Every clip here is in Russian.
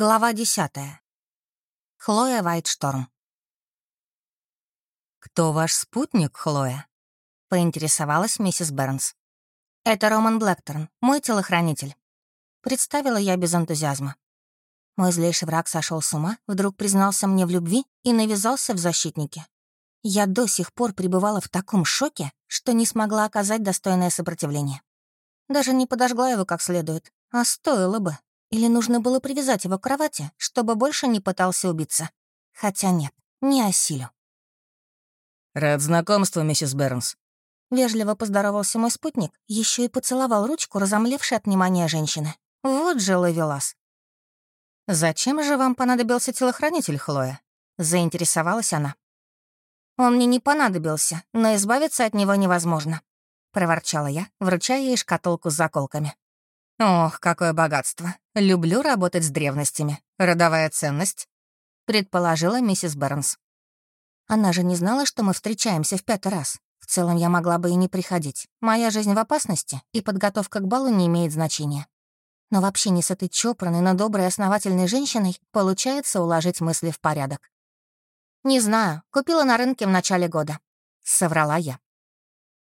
Глава десятая. Хлоя Вайтшторм. «Кто ваш спутник, Хлоя?» — поинтересовалась миссис Бернс. «Это Роман Блэкторн, мой телохранитель». Представила я без энтузиазма. Мой злейший враг сошел с ума, вдруг признался мне в любви и навязался в защитнике. Я до сих пор пребывала в таком шоке, что не смогла оказать достойное сопротивление. Даже не подожгла его как следует, а стоило бы. Или нужно было привязать его к кровати, чтобы больше не пытался убиться? Хотя нет, не осилю. «Рад знакомству, миссис Бернс». Вежливо поздоровался мой спутник, еще и поцеловал ручку, разомлевшей от внимания женщины. Вот же ловелас. «Зачем же вам понадобился телохранитель, Хлоя?» — заинтересовалась она. «Он мне не понадобился, но избавиться от него невозможно», — проворчала я, вручая ей шкатулку с заколками. «Ох, какое богатство! Люблю работать с древностями. Родовая ценность», — предположила миссис Бернс. Она же не знала, что мы встречаемся в пятый раз. В целом я могла бы и не приходить. Моя жизнь в опасности, и подготовка к балу не имеет значения. Но вообще не с этой чопорной, но доброй основательной женщиной получается уложить мысли в порядок. «Не знаю, купила на рынке в начале года», — соврала я.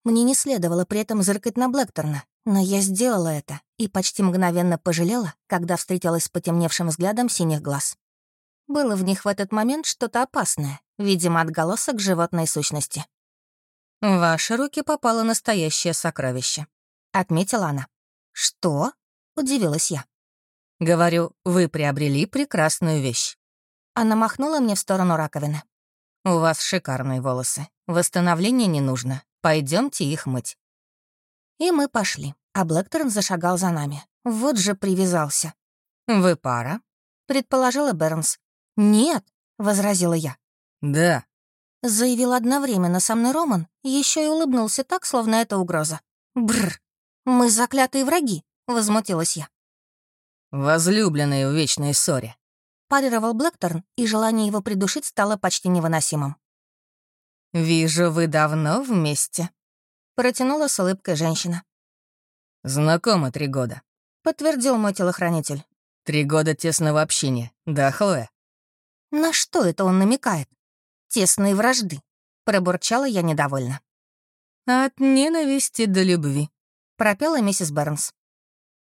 Мне не следовало при этом зыркать на Блэкторна, но я сделала это и почти мгновенно пожалела, когда встретилась с потемневшим взглядом синих глаз. Было в них в этот момент что-то опасное, видимо, отголосок животной сущности. «В ваши руки попало настоящее сокровище», — отметила она. «Что?» — удивилась я. «Говорю, вы приобрели прекрасную вещь». Она махнула мне в сторону раковины. «У вас шикарные волосы. Восстановления не нужно. Пойдемте их мыть». И мы пошли, а Блэкторн зашагал за нами. Вот же привязался. «Вы пара?» — предположила Бернс. «Нет», — возразила я. «Да», — заявил одновременно со мной Роман, еще и улыбнулся так, словно это угроза. Бррр, мы заклятые враги», — возмутилась я. «Возлюбленные в вечной ссоре», — парировал Блэкторн, и желание его придушить стало почти невыносимым. «Вижу, вы давно вместе», Протянула с улыбкой женщина. «Знакомы три года», — подтвердил мой телохранитель. «Три года тесного общения, да, Хлоя?» На что это он намекает? Тесные вражды. Пробурчала я недовольно. «От ненависти до любви», — пропела миссис Бернс.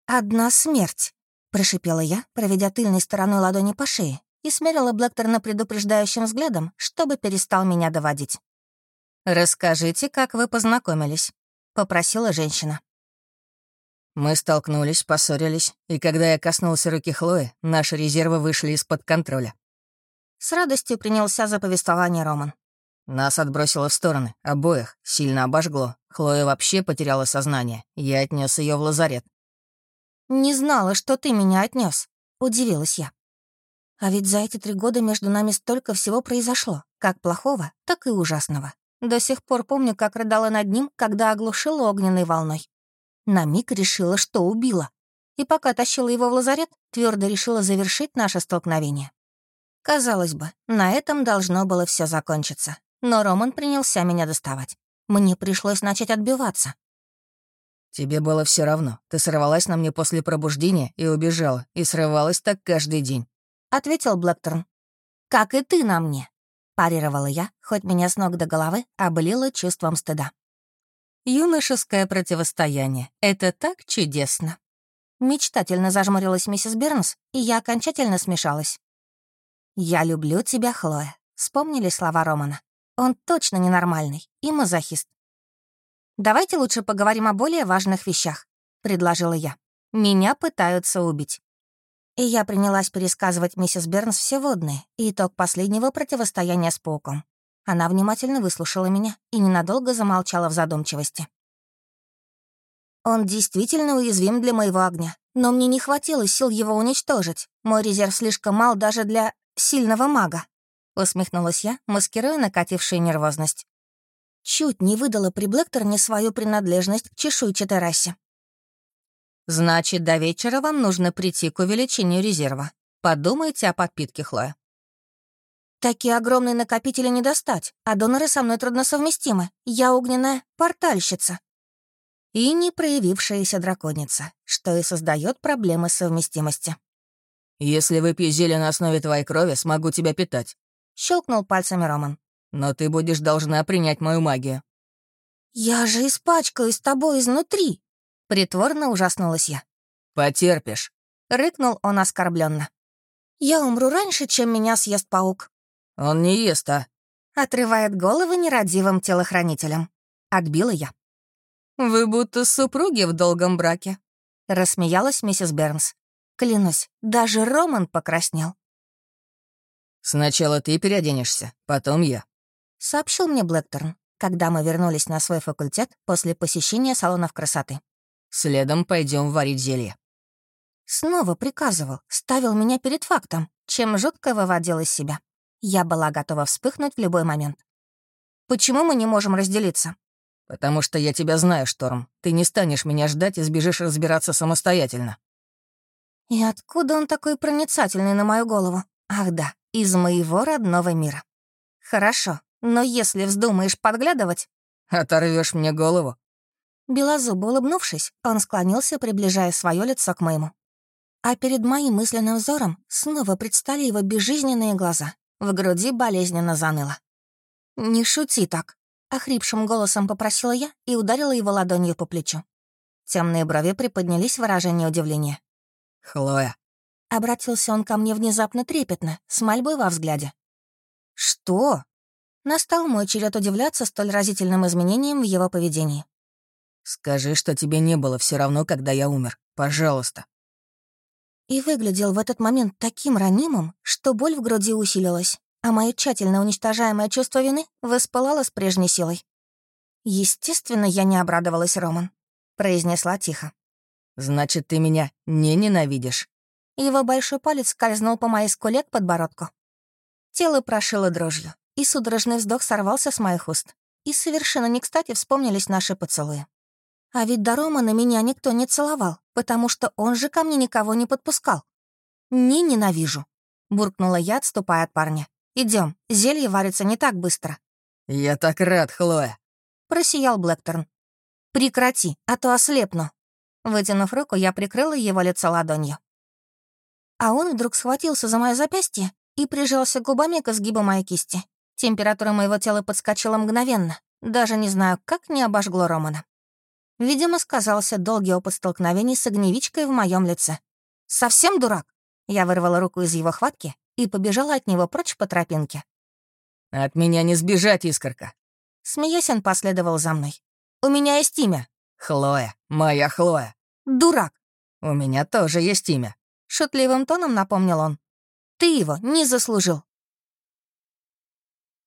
«Одна смерть», — прошипела я, проведя тыльной стороной ладони по шее, и смерила Блэкторна предупреждающим взглядом, чтобы перестал меня доводить. «Расскажите, как вы познакомились», — попросила женщина. Мы столкнулись, поссорились, и когда я коснулся руки Хлои, наши резервы вышли из-под контроля. С радостью принялся за повествование Роман. Нас отбросило в стороны, обоих, сильно обожгло. Хлоя вообще потеряла сознание. Я отнес ее в лазарет. «Не знала, что ты меня отнес, удивилась я. А ведь за эти три года между нами столько всего произошло, как плохого, так и ужасного. До сих пор помню, как рыдала над ним, когда оглушила огненной волной. На миг решила, что убила. И пока тащила его в лазарет, твердо решила завершить наше столкновение. Казалось бы, на этом должно было все закончиться. Но Роман принялся меня доставать. Мне пришлось начать отбиваться. «Тебе было все равно. Ты сорвалась на мне после пробуждения и убежала, и срывалась так каждый день», — ответил Блэкторн. «Как и ты на мне парировала я, хоть меня с ног до головы облило чувством стыда. «Юношеское противостояние — это так чудесно!» Мечтательно зажмурилась миссис Бернс, и я окончательно смешалась. «Я люблю тебя, Хлоя», — вспомнили слова Романа. «Он точно ненормальный и мазохист». «Давайте лучше поговорим о более важных вещах», — предложила я. «Меня пытаются убить». И я принялась пересказывать миссис Бернс все водные и итог последнего противостояния с пауком. Она внимательно выслушала меня и ненадолго замолчала в задумчивости. «Он действительно уязвим для моего огня, но мне не хватило сил его уничтожить. Мой резерв слишком мал даже для сильного мага», — усмехнулась я, маскируя накатившую нервозность. Чуть не выдала при Блэкторне свою принадлежность к чешуйчатой расе. Значит, до вечера вам нужно прийти к увеличению резерва. Подумайте о подпитке, Хлоя. Такие огромные накопители не достать, а доноры со мной трудносовместимы. Я огненная портальщица. И не проявившаяся драконица, что и создает проблемы совместимости. Если выпью зелье на основе твоей крови, смогу тебя питать. Щелкнул пальцами Роман. Но ты будешь должна принять мою магию. Я же испачкаюсь с тобой изнутри. Притворно ужаснулась я. Потерпишь. Рыкнул он оскорбленно. Я умру раньше, чем меня съест паук. Он не ест, а? Отрывает головы нерадивым телохранителям. Отбила я. «Вы будто супруги в долгом браке», — рассмеялась миссис Бернс. Клянусь, даже Роман покраснел. «Сначала ты переоденешься, потом я», — сообщил мне Блэкторн, когда мы вернулись на свой факультет после посещения салонов красоты. «Следом пойдем варить зелье». Снова приказывал, ставил меня перед фактом, чем жутко выводил из себя. Я была готова вспыхнуть в любой момент. «Почему мы не можем разделиться?» «Потому что я тебя знаю, Шторм. Ты не станешь меня ждать и сбежишь разбираться самостоятельно». И откуда он такой проницательный на мою голову? Ах да, из моего родного мира. Хорошо, но если вздумаешь подглядывать... Оторвешь мне голову. Белозубо улыбнувшись, он склонился, приближая свое лицо к моему. А перед моим мысленным взором снова предстали его безжизненные глаза. В груди болезненно заныло. «Не шути так», Охрипшим голосом попросила я и ударила его ладонью по плечу. Темные брови приподнялись в выражении удивления. «Хлоя». Обратился он ко мне внезапно трепетно, с мольбой во взгляде. «Что?» Настал мой черед удивляться столь разительным изменениям в его поведении. «Скажи, что тебе не было все равно, когда я умер. Пожалуйста». И выглядел в этот момент таким ранимым, что боль в груди усилилась а мое тщательно уничтожаемое чувство вины воспылало с прежней силой. «Естественно, я не обрадовалась, Роман», — произнесла тихо. «Значит, ты меня не ненавидишь?» Его большой палец скользнул по моей скуле к подбородку. Тело прошило дрожью, и судорожный вздох сорвался с моих уст. И совершенно не кстати вспомнились наши поцелуи. А ведь до Романа меня никто не целовал, потому что он же ко мне никого не подпускал. «Не ненавижу», — буркнула я, отступая от парня. Идем, зелье варится не так быстро». «Я так рад, Хлоя», — просиял Блэкторн. «Прекрати, а то ослепну». Вытянув руку, я прикрыла его лицо ладонью. А он вдруг схватился за мое запястье и прижался губами к изгибу моей кисти. Температура моего тела подскочила мгновенно. Даже не знаю, как не обожгло Романа. Видимо, сказался долгий опыт столкновений с огневичкой в моем лице. «Совсем дурак?» Я вырвала руку из его хватки и побежала от него прочь по тропинке. «От меня не сбежать, искорка!» Смеясь, он последовал за мной. «У меня есть имя». «Хлоя, моя Хлоя». «Дурак». «У меня тоже есть имя», — шутливым тоном напомнил он. «Ты его не заслужил.